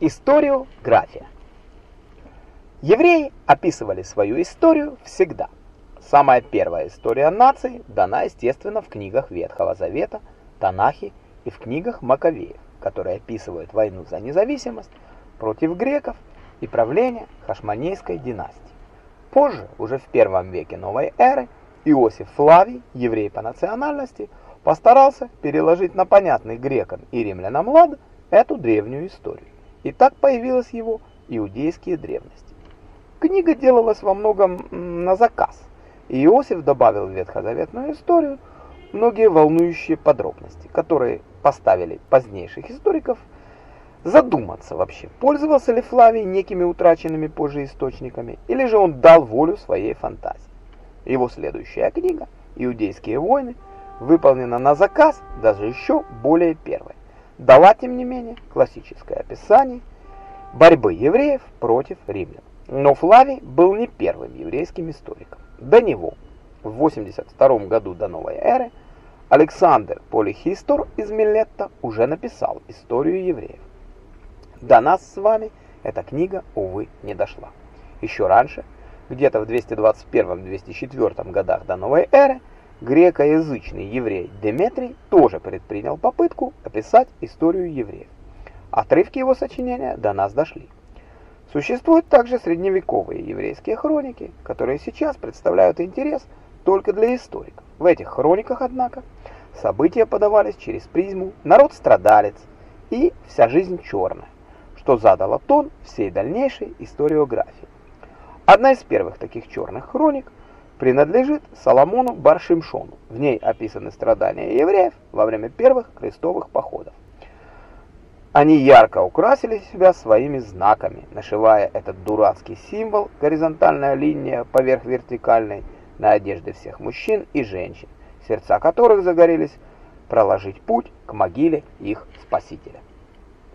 Историография. Евреи описывали свою историю всегда. Самая первая история нации дана, естественно, в книгах Ветхого Завета, Танахе и в книгах Маковеев, которые описывают войну за независимость против греков и правление Хашманейской династии. Позже, уже в первом веке новой эры, Иосиф Флавий, еврей по национальности, постарался переложить на понятный грекам и римлянам лад эту древнюю историю. И так появилась его «Иудейские древности». Книга делалась во многом на заказ, Иосиф добавил в ветхозаветную историю многие волнующие подробности, которые поставили позднейших историков задуматься вообще, пользовался ли Флавий некими утраченными позже источниками, или же он дал волю своей фантазии. Его следующая книга «Иудейские войны» выполнена на заказ, даже еще более первой дала, тем не менее, классическое описание борьбы евреев против римлян. Но Флавий был не первым еврейским историком. До него, в 82 году до новой эры, Александр Полихистор из Милетта уже написал историю евреев. До нас с вами эта книга, увы, не дошла. Еще раньше, где-то в 221-204 годах до новой эры, грекоязычный еврей Деметрий тоже предпринял попытку описать историю евреев. Отрывки его сочинения до нас дошли. Существуют также средневековые еврейские хроники, которые сейчас представляют интерес только для историков. В этих хрониках, однако, события подавались через призму «народ-страдалец» и «вся жизнь черная», что задало тон всей дальнейшей историографии. Одна из первых таких черных хроник принадлежит Соломону Баршимшону. В ней описаны страдания евреев во время первых крестовых походов. Они ярко украсили себя своими знаками, нашивая этот дурацкий символ, горизонтальная линия поверх вертикальной, на одежды всех мужчин и женщин, сердца которых загорелись проложить путь к могиле их спасителя.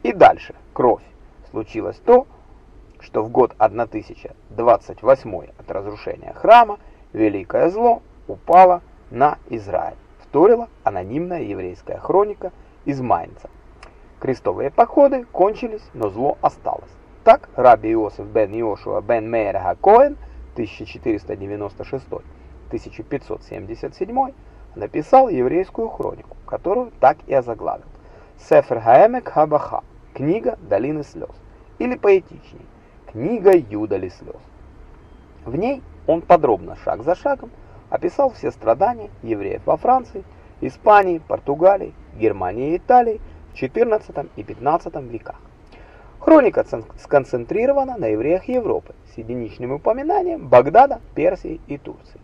И дальше, кровь, случилось то, что в год 1028 от разрушения храма великое зло упало на Израиль, вторила анонимная еврейская хроника из Майнца. Крестовые походы кончились, но зло осталось. Так раби Иосиф бен Иошуа бен Мейер Коэн 1496-1577 написал еврейскую хронику, которую так и озаглавил. Сефер Хаэмек Хабаха, книга долины слез, или поэтичней, книга Юдали слез. В ней он подробно, шаг за шагом, описал все страдания евреев во Франции, Испании, Португалии, Германии и Италии в XIV и XV веках. Хроника сконцентрирована на евреях Европы с единичным упоминанием Багдада, Персии и Турции.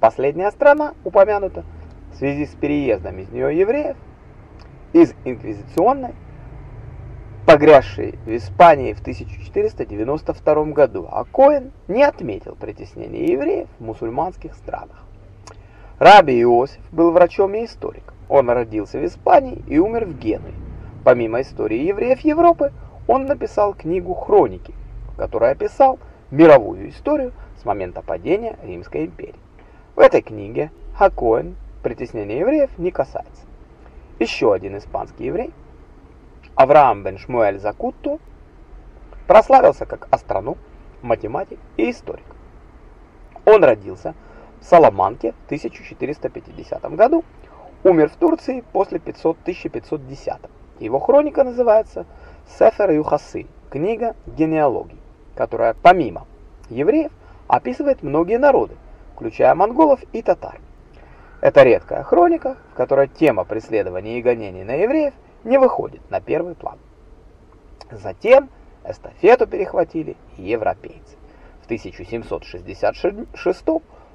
Последняя страна упомянута в связи с переездом из нее евреев из инквизиционной погрязший в Испании в 1492 году, а Коэн не отметил притеснения евреев в мусульманских странах. Раби Иосиф был врачом и историком. Он родился в Испании и умер в Генуе. Помимо истории евреев Европы, он написал книгу «Хроники», в которой описал мировую историю с момента падения Римской империи. В этой книге Хакоэн притеснения евреев не касается. Еще один испанский еврей – Авраам бен Шмуэль Закутто прославился как астроном, математик и историк. Он родился в Саламанке в 1450 году, умер в Турции после 500 1510. Его хроника называется Сефер Юхасы, книга генеалогии, которая помимо евреев описывает многие народы, включая монголов и татар. Это редкая хроника, в которой тема преследования и гонений на евреев – не выходит на первый план. Затем эстафету перехватили европейцы. В 1766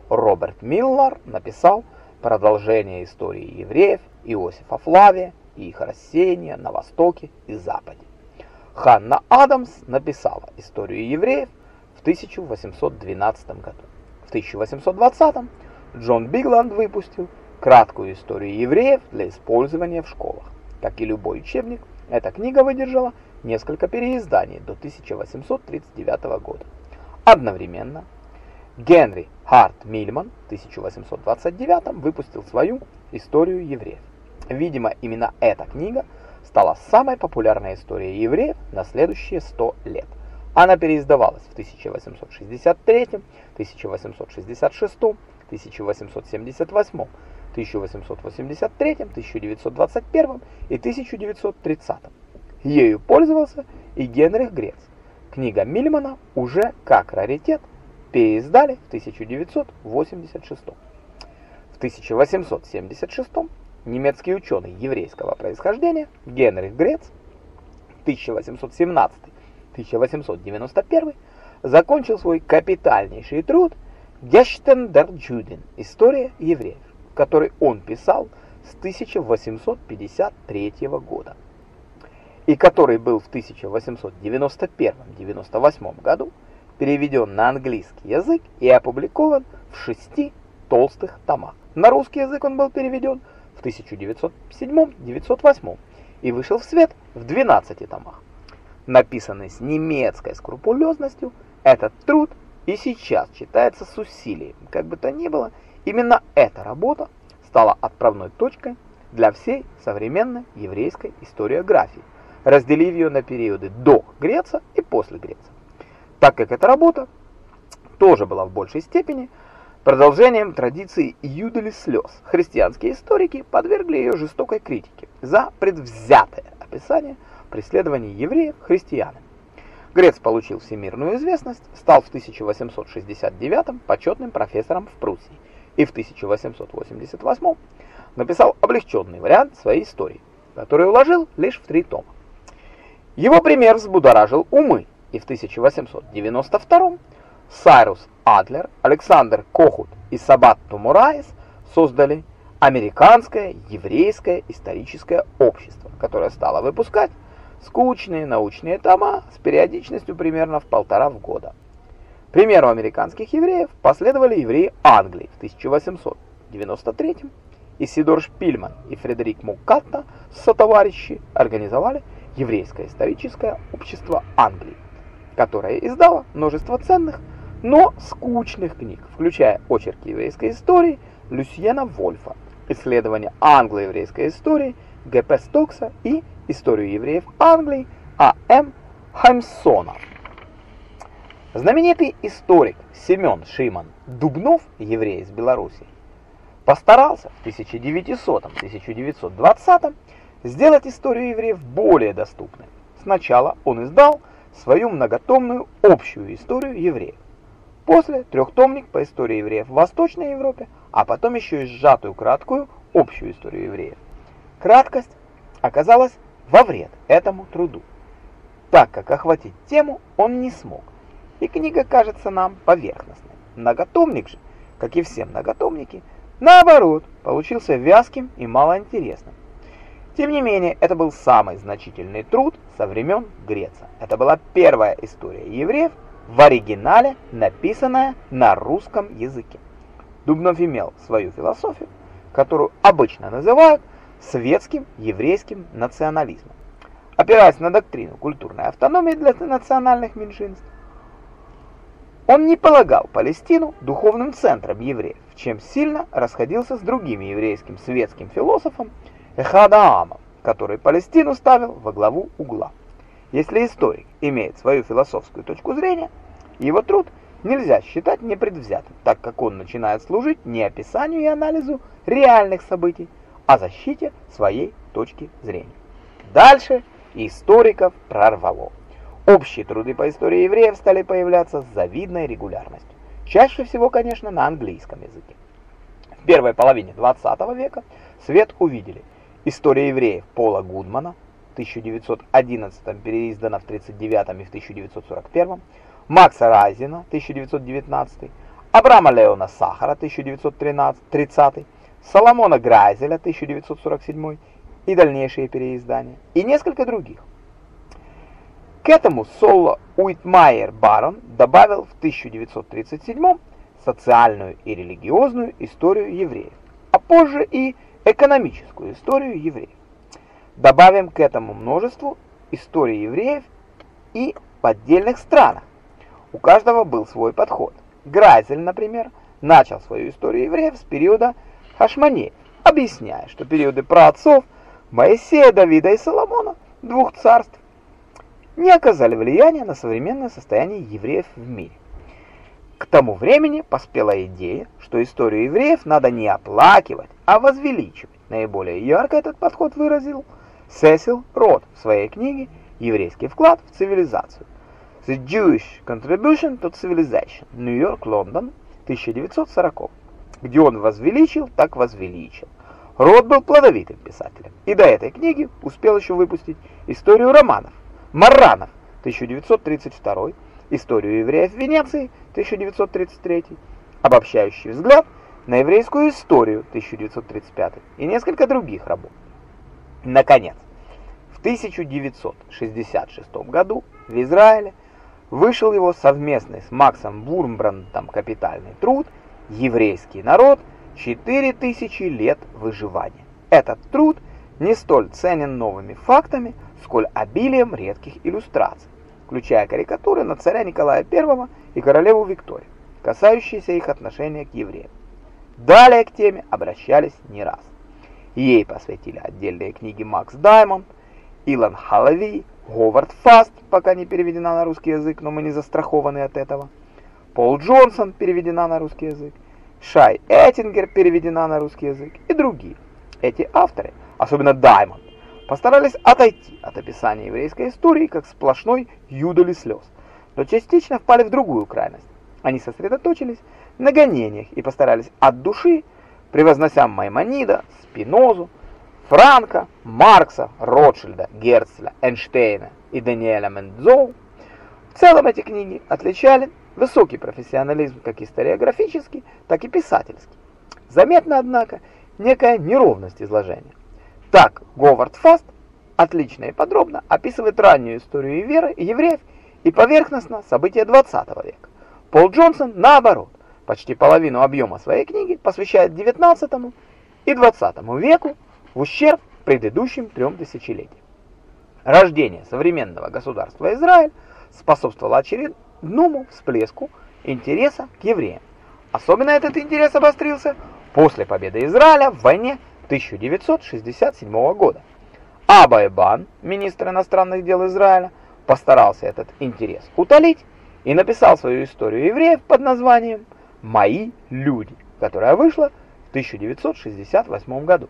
Роберт Миллар написал продолжение истории евреев Иосифа Флавия и их рассеяния на Востоке и Западе. Ханна Адамс написала историю евреев в 1812 году. В 1820 Джон Бигланд выпустил краткую историю евреев для использования в школах. Как и любой учебник, эта книга выдержала несколько переизданий до 1839 года. Одновременно Генри Харт Мильман в 1829 выпустил свою «Историю евреев». Видимо, именно эта книга стала самой популярной историей евреев на следующие 100 лет. Она переиздавалась в 1863, 1866, 1878, 1883, 1921 и 1930. Ею пользовался и Генрих Грец. Книга Мильмана уже как раритет переиздали в 1986. В 1876 немецкий ученый еврейского происхождения Генрих Грец 1817-1891 закончил свой капитальнейший труд «Гештен дер Джуден. История евреев», который он писал с 1853 года и который был в 1891-98 году переведен на английский язык и опубликован в шести толстых томах. На русский язык он был переведен в 1907-908 и вышел в свет в 12 томах. Написанный с немецкой скрупулезностью, этот труд и сейчас читается с усилием. Как бы то ни было, именно эта работа стала отправной точкой для всей современной еврейской историографии, разделив ее на периоды до Греца и после Греца. Так как эта работа тоже была в большей степени продолжением традиции юдели слез, христианские историки подвергли ее жестокой критике за предвзятое описание преследований евреев христианами. Грец получил всемирную известность, стал в 1869 почетным профессором в Пруссии и в 1888 написал облегченный вариант своей истории, который уложил лишь в три тома. Его пример взбудоражил умы, и в 1892 Сайрус Адлер, Александр Кохут и Сабат Тумураис создали Американское еврейское историческое общество, которое стало выпускать скучные научные тома с периодичностью примерно в полтора в года. Примеру американских евреев последовали евреи Англии в 1893 Исидор Шпильман и Фредерик Муккатта сотоварищи организовали Еврейское историческое общество Англии, которое издало множество ценных, но скучных книг, включая очерки еврейской истории Люсьена Вольфа, исследования англо-еврейской истории Г.П. Стокса и историю евреев Англии А.М. Хаймсона. Знаменитый историк Семен Шиман Дубнов, еврей из Белоруссии, постарался в 1900-1920 сделать историю евреев более доступной. Сначала он издал свою многотомную общую историю евреев. После трехтомник по истории евреев в Восточной Европе, а потом еще и сжатую краткую общую историю евреев. Краткость оказалась во вред этому труду, так как охватить тему он не смог, и книга кажется нам поверхностной. Многотомник же, как и все многотомники, наоборот, получился вязким и малоинтересным. Тем не менее, это был самый значительный труд со времен Греца. Это была первая история евреев в оригинале, написанная на русском языке. Дубнов имел свою философию, которую обычно называют светским еврейским национализмом. Опираясь на доктрину культурной автономии для национальных меньшинств, он не полагал Палестину духовным центром евреев, чем сильно расходился с другим еврейским светским философом Эхадаамом, который Палестину ставил во главу угла. Если историк имеет свою философскую точку зрения, его труд нельзя считать непредвзятым, так как он начинает служить не описанию и анализу реальных событий, о защите своей точки зрения. Дальше историков прорвало. Общие труды по истории евреев стали появляться с завидной регулярностью. Чаще всего, конечно, на английском языке. В первой половине 20 века свет увидели История евреев Пола Гудмана, 1911 переиздана в 1939 и в 1941, Макса Райзена, 1919, Абрама Леона Сахара, 1930, Соломона Грайзеля 1947 и дальнейшие переиздания, и несколько других. К этому Соло Уитмайер Барон добавил в 1937 социальную и религиозную историю евреев, а позже и экономическую историю евреев. Добавим к этому множеству истории евреев и в отдельных странах. У каждого был свой подход. Грайзель, например, начал свою историю евреев с периода Хашманеев, объясняя, что периоды праотцов Моисея, Давида и Соломона, двух царств, не оказали влияния на современное состояние евреев в мире. К тому времени поспела идея, что историю евреев надо не оплакивать, а возвеличивать. Наиболее ярко этот подход выразил Сесил Рот в своей книге «Еврейский вклад в цивилизацию» The Jewish Contribution to Civilization, Нью-Йорк, Лондон, 1940, где он возвеличил, так возвеличил. Рот был плодовитым писателем, и до этой книги успел еще выпустить историю романов Марранов, 1932, историю евреев в Венеции, 1933, обобщающий взгляд на еврейскую историю 1935 и несколько других работ. Наконец, в 1966 году в Израиле вышел его совместный с Максом Вурмбрандтом капитальный труд «Еврейский народ. 4000 лет выживания». Этот труд не столь ценен новыми фактами, сколь обилием редких иллюстраций, включая карикатуры на царя Николая I и королеву Викторию, касающиеся их отношения к евреям. Далее к теме обращались не раз. Ей посвятили отдельные книги Макс Даймонд, Илон Халави, Говард Фаст, пока не переведена на русский язык, но мы не застрахованы от этого, Пол Джонсон переведена на русский язык, Шай Эттингер переведена на русский язык и другие. Эти авторы, особенно Даймонд, постарались отойти от описания еврейской истории как сплошной юдоли слез, но частично впали в другую крайность. Они сосредоточились на гонениях и постарались от души, превознося Маймонида, Спинозу, Франка, Маркса, Ротшильда, Герцля, Эйнштейна и Даниэля Мендзоу. В целом эти книги отличали высокий профессионализм как историографический, так и писательский. Заметно, однако, некая неровность изложения. Так, Говард Фаст отлично и подробно описывает раннюю историю веры евреев и поверхностно события 20 века. Пол Джонсон, наоборот, почти половину объема своей книги посвящает 19 и 20 веку в ущерб предыдущим трем тысячелетиям. Рождение современного государства Израиль способствовало очередному всплеску интереса к евреям. Особенно этот интерес обострился после победы Израиля в войне 1967 года. Аба Эбан, министр иностранных дел Израиля, постарался этот интерес утолить и написал свою историю евреев под названием «Мои люди», которая вышла в 1968 году.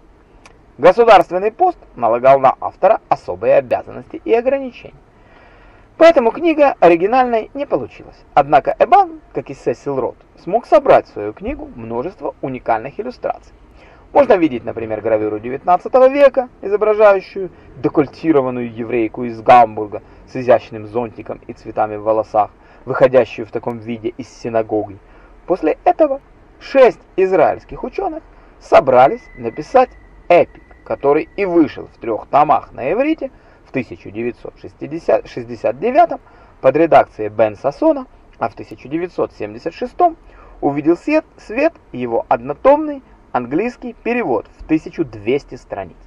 Государственный пост налагал на автора особые обязанности и ограничения. Поэтому книга оригинальной не получилась. Однако Эбан, как и Сесил Рот, смог собрать в свою книгу множество уникальных иллюстраций. Можно видеть, например, гравюру 19 века, изображающую декольтированную еврейку из Гамбурга с изящным зонтиком и цветами в волосах, выходящую в таком виде из синагоги. После этого шесть израильских ученых собрались написать эпик, который и вышел в трех томах на иврите в 1969 под редакцией Бен Сассона, а в 1976 увидел свет, свет его однотомный Английский перевод в 1200 страниц.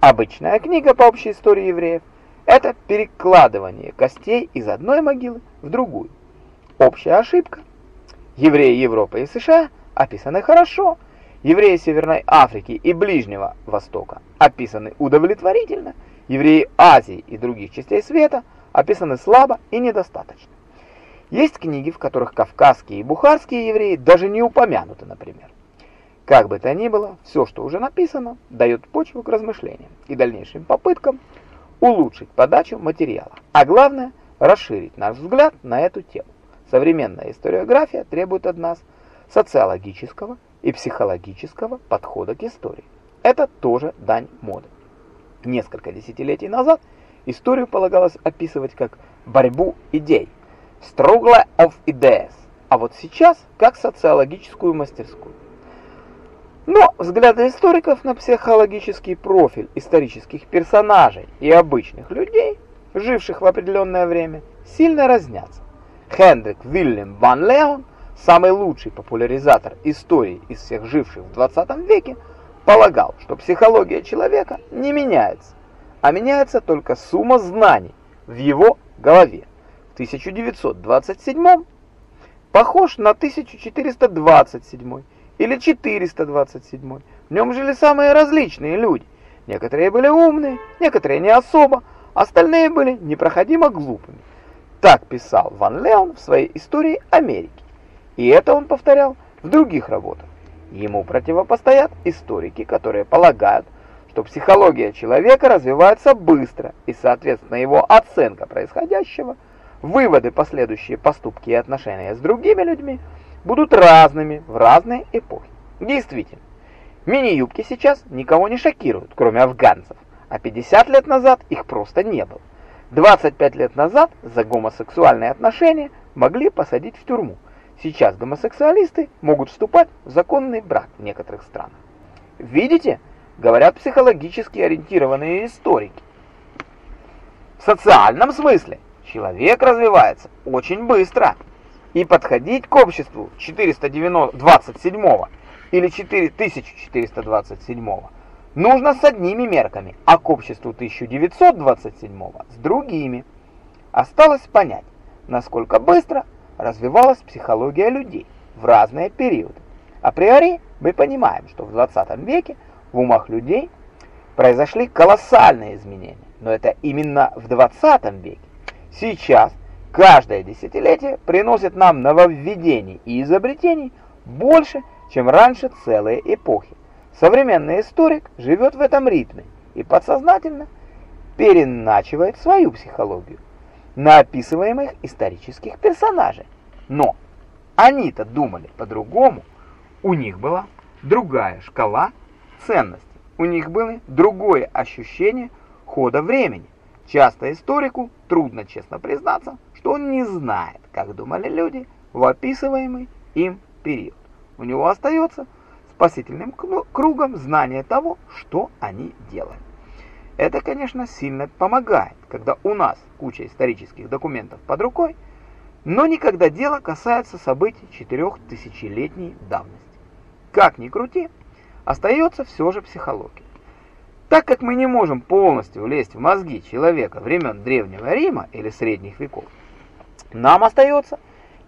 Обычная книга по общей истории евреев – это перекладывание костей из одной могилы в другую. Общая ошибка. Евреи Европы и США описаны хорошо, евреи Северной Африки и Ближнего Востока описаны удовлетворительно, евреи Азии и других частей света описаны слабо и недостаточно. Есть книги, в которых кавказские и бухарские евреи даже не упомянуты, например. Как бы то ни было, все, что уже написано, дает почву к размышлениям и дальнейшим попыткам улучшить подачу материала, а главное – расширить наш взгляд на эту тему. Современная историография требует от нас социологического и психологического подхода к истории. Это тоже дань моды. Несколько десятилетий назад историю полагалось описывать как борьбу идей, struggle of ideas, а вот сейчас как социологическую мастерскую. Но взгляды историков на психологический профиль исторических персонажей и обычных людей, живших в определенное время, сильно разнятся. Хендрик Вильям ван Леон, самый лучший популяризатор истории из всех живших в 20 веке, полагал, что психология человека не меняется, а меняется только сумма знаний в его голове. В 1927 похож на 1427 или 427. В нем жили самые различные люди. Некоторые были умные, некоторые не особо, остальные были непроходимо глупыми. Так писал Ван Леон в своей истории Америки. И это он повторял в других работах. Ему противопостоят историки, которые полагают, что психология человека развивается быстро, и, соответственно, его оценка происходящего, выводы, последующие поступки и отношения с другими людьми будут разными в разные эпохи. Действительно, мини-юбки сейчас никого не шокируют, кроме афганцев, а 50 лет назад их просто не было. 25 лет назад за гомосексуальные отношения могли посадить в тюрьму. Сейчас гомосексуалисты могут вступать в законный брак в некоторых странах. Видите? говорят психологически ориентированные историки. В социальном смысле человек развивается очень быстро, и подходить к обществу 427 или 4427 нужно с одними мерками, а к обществу 1927 с другими. Осталось понять, насколько быстро развивалась психология людей в разные периоды. Априори мы понимаем, что в 20 веке в умах людей произошли колоссальные изменения, но это именно в 20 веке. Сейчас каждое десятилетие приносит нам нововведений и изобретений больше, чем раньше целые эпохи. Современный историк живет в этом ритме и подсознательно переначивает свою психологию на описываемых исторических персонажей. Но они-то думали по-другому, у них была другая шкала ценности. У них было другое ощущение хода времени. Часто историку трудно честно признаться, что он не знает, как думали люди в описываемый им период. У него остается спасительным кругом знание того, что они делали. Это, конечно, сильно помогает, когда у нас куча исторических документов под рукой, но никогда дело касается событий четырехтысячелетней давности. Как ни крути, остается все же психология. Так как мы не можем полностью влезть в мозги человека времен Древнего Рима или Средних веков, нам остается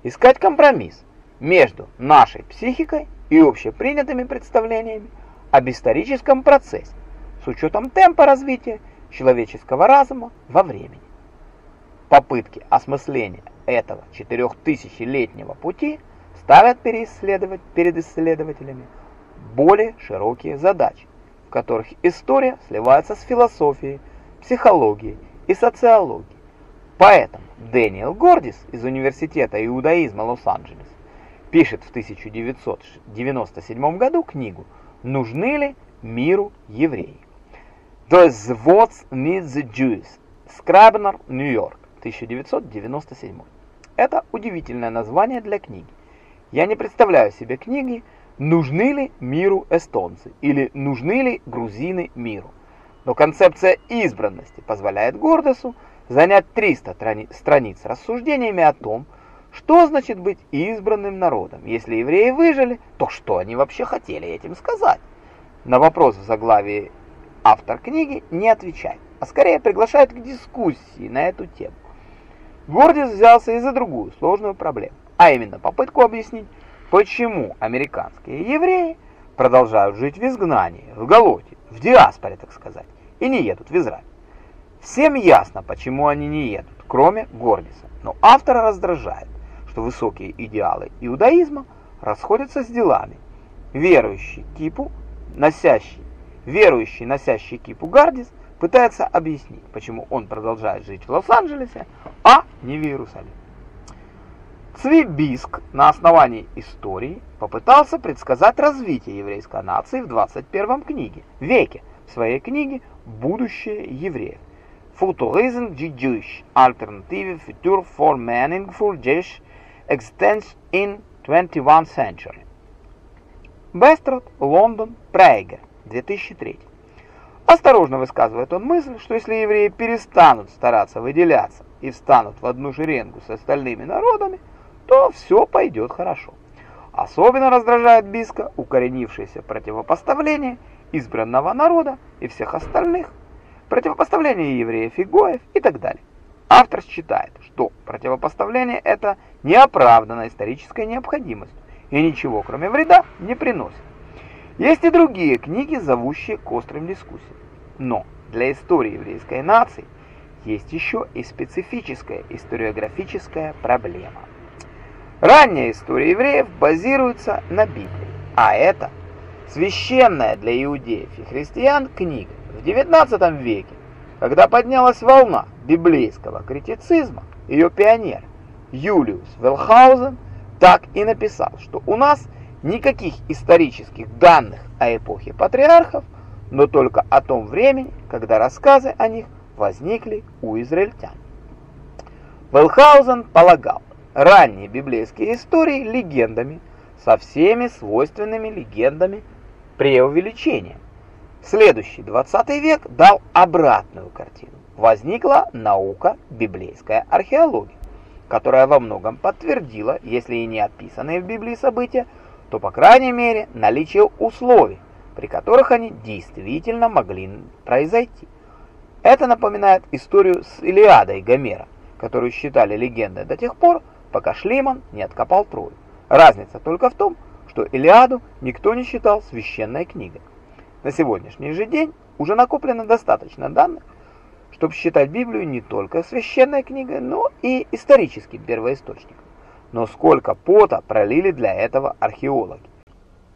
искать компромисс между нашей психикой и общепринятыми представлениями об историческом процессе с учетом темпа развития человеческого разума во времени. Попытки осмысления этого четырехтысячелетнего пути ставят перед исследователями более широкие задачи, в которых история сливается с философией, психологией и социологией. Поэтому Дэниел Гордис из Университета иудаизма Лос-Анджелес пишет в 1997 году книгу «Нужны ли миру евреи?» «Does what need the Jews?» Скрабнер, Нью-Йорк, 1997. Это удивительное название для книги. Я не представляю себе книги, нужны ли миру эстонцы или нужны ли грузины миру. Но концепция избранности позволяет Гордосу занять 300 страниц рассуждениями о том, что значит быть избранным народом. Если евреи выжили, то что они вообще хотели этим сказать? На вопрос в заглавии автор книги не отвечает, а скорее приглашает к дискуссии на эту тему. Гордис взялся и за другую сложную проблему, а именно попытку объяснить, почему американские евреи продолжают жить в изгнании, в голоде, в диаспоре, так сказать, и не едут в Израиль. Всем ясно, почему они не едут, кроме Гордиса, но автора раздражает, что высокие идеалы иудаизма расходятся с делами. Верующий кипу, носящий, верующий, носящий кипу Гардис, пытается объяснить, почему он продолжает жить в Лос-Анджелесе, а не в Иерусалиме. Цвибиск на основании истории попытался предсказать развитие еврейской нации в 21 книге, веке, в своей книге «Будущее евреев». Futurism Jewish Alternative Future for Meaningful Jewish Existence in 21st Century. Бестрот, Лондон, Прейгер, 2003. Осторожно высказывает он мысль, что если евреи перестанут стараться выделяться и встанут в одну шеренгу с остальными народами, то все пойдет хорошо. Особенно раздражает Биска укоренившееся противопоставление избранного народа и всех остальных, противопоставление евреев и гоев и так далее. Автор считает, что противопоставление это неоправданно исторической необходимостью и ничего кроме вреда не приносит. Есть и другие книги, зовущие к острым дискуссиям. Но для истории еврейской нации есть еще и специфическая историографическая проблема. Ранняя история евреев базируется на Библии, а это священная для иудеев и христиан книга. В XIX веке, когда поднялась волна библейского критицизма, ее пионер Юлиус Велхаузен так и написал, что у нас никаких исторических данных о эпохе патриархов, но только о том времени, когда рассказы о них возникли у израильтян. Велхаузен полагал ранние библейские истории легендами со всеми свойственными легендами преувеличением. Следующий 20 век дал обратную картину. Возникла наука библейская археология, которая во многом подтвердила, если и не описанные в Библии события, то по крайней мере наличие условий, при которых они действительно могли произойти. Это напоминает историю с Илиадой Гомера, которую считали легендой до тех пор, пока Шлиман не откопал Трою. Разница только в том, что Илиаду никто не считал священной книгой. На сегодняшний же день уже накоплено достаточно данных, чтобы считать Библию не только священной книгой, но и историческим первоисточником. Но сколько пота пролили для этого археологи.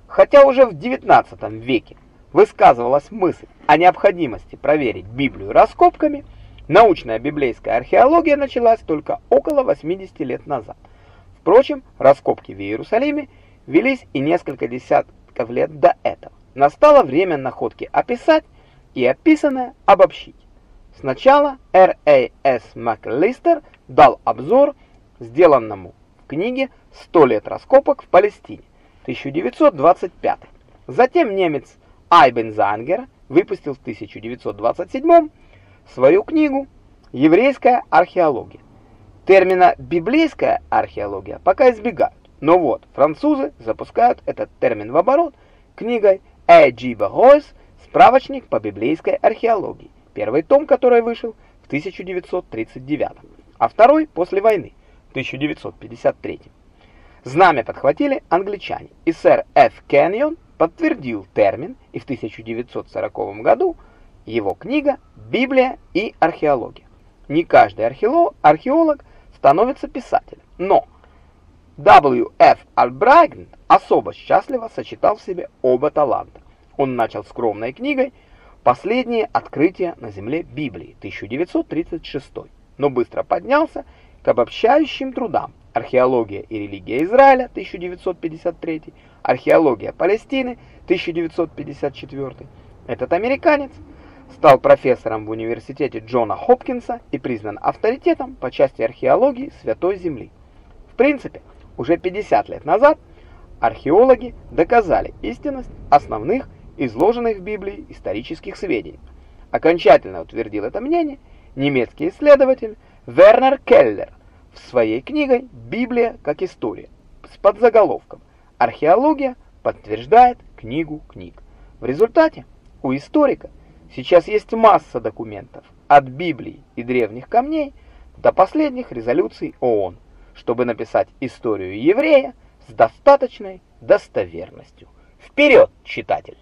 Хотя уже в XIX веке высказывалась мысль о необходимости проверить Библию раскопками, научная библейская археология началась только около 80 лет назад. Впрочем, раскопки в Иерусалиме велись и несколько десятков лет до этого. Настало время находки описать и описанное обобщить. Сначала Р.А.С. МакЛистер дал обзор сделанному в книге «100 лет раскопок в Палестине» 1925. Затем немец Айбен Зангер выпустил в 1927 свою книгу «Еврейская археология». Термина «библейская археология» пока избегают, но вот французы запускают этот термин в оборот книгой «Эджи Багойс. Справочник по библейской археологии», первый том, который вышел в 1939, а второй после войны, в 1953. Знамя подхватили англичане, и сэр Ф. Кеннион подтвердил термин, и в 1940 году его книга «Библия и археология». Не каждый археолог, археолог становится писателем, но W. Ф. Альбрайгн особо счастливо сочетал в себе оба таланта. Он начал скромной книгой «Последние открытия на земле Библии» 1936, но быстро поднялся к обобщающим трудам «Археология и религия Израиля» 1953, «Археология Палестины» 1954. Этот американец стал профессором в университете Джона Хопкинса и признан авторитетом по части археологии Святой Земли. В принципе, уже 50 лет назад археологи доказали истинность основных изложенных в Библии исторических сведений. Окончательно утвердил это мнение немецкий исследователь Вернер Келлер в своей книге «Библия как история» с подзаголовком «Археология подтверждает книгу книг». В результате у историка сейчас есть масса документов от Библии и древних камней до последних резолюций ООН, чтобы написать историю еврея с достаточной достоверностью. Вперед, читатель!